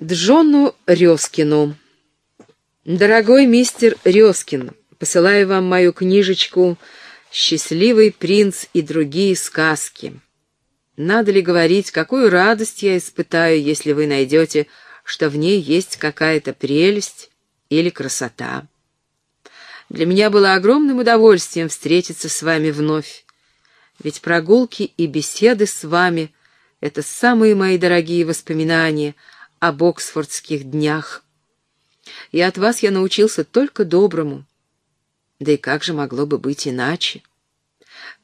Джону Резкину. Дорогой мистер Резкин, посылаю вам мою книжечку «Счастливый принц и другие сказки». Надо ли говорить, какую радость я испытаю, если вы найдете, что в ней есть какая-то прелесть или красота. Для меня было огромным удовольствием встретиться с вами вновь, ведь прогулки и беседы с вами — это самые мои дорогие воспоминания — об Оксфордских днях. И от вас я научился только доброму. Да и как же могло бы быть иначе?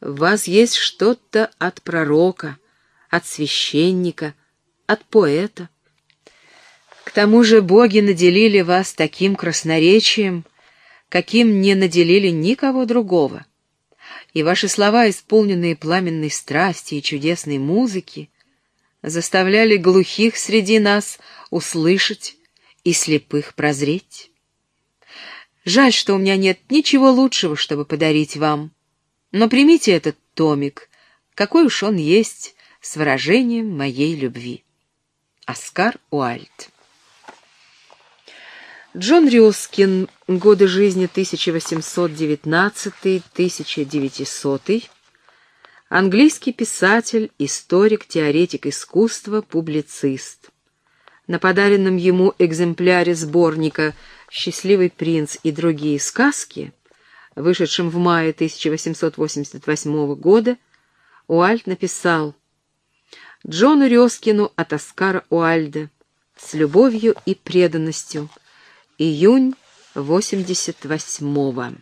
В вас есть что-то от пророка, от священника, от поэта. К тому же боги наделили вас таким красноречием, каким не наделили никого другого. И ваши слова, исполненные пламенной страсти и чудесной музыки, заставляли глухих среди нас услышать и слепых прозреть. Жаль, что у меня нет ничего лучшего, чтобы подарить вам. Но примите этот томик, какой уж он есть, с выражением моей любви. Оскар Уальд Джон Рюскин. Годы жизни 1819-1900 Английский писатель, историк, теоретик искусства, публицист. На подаренном ему экземпляре сборника «Счастливый принц и другие сказки», вышедшем в мае 1888 года, Уальд написал «Джону Резкину от Оскара Уальда с любовью и преданностью. Июнь 88-го».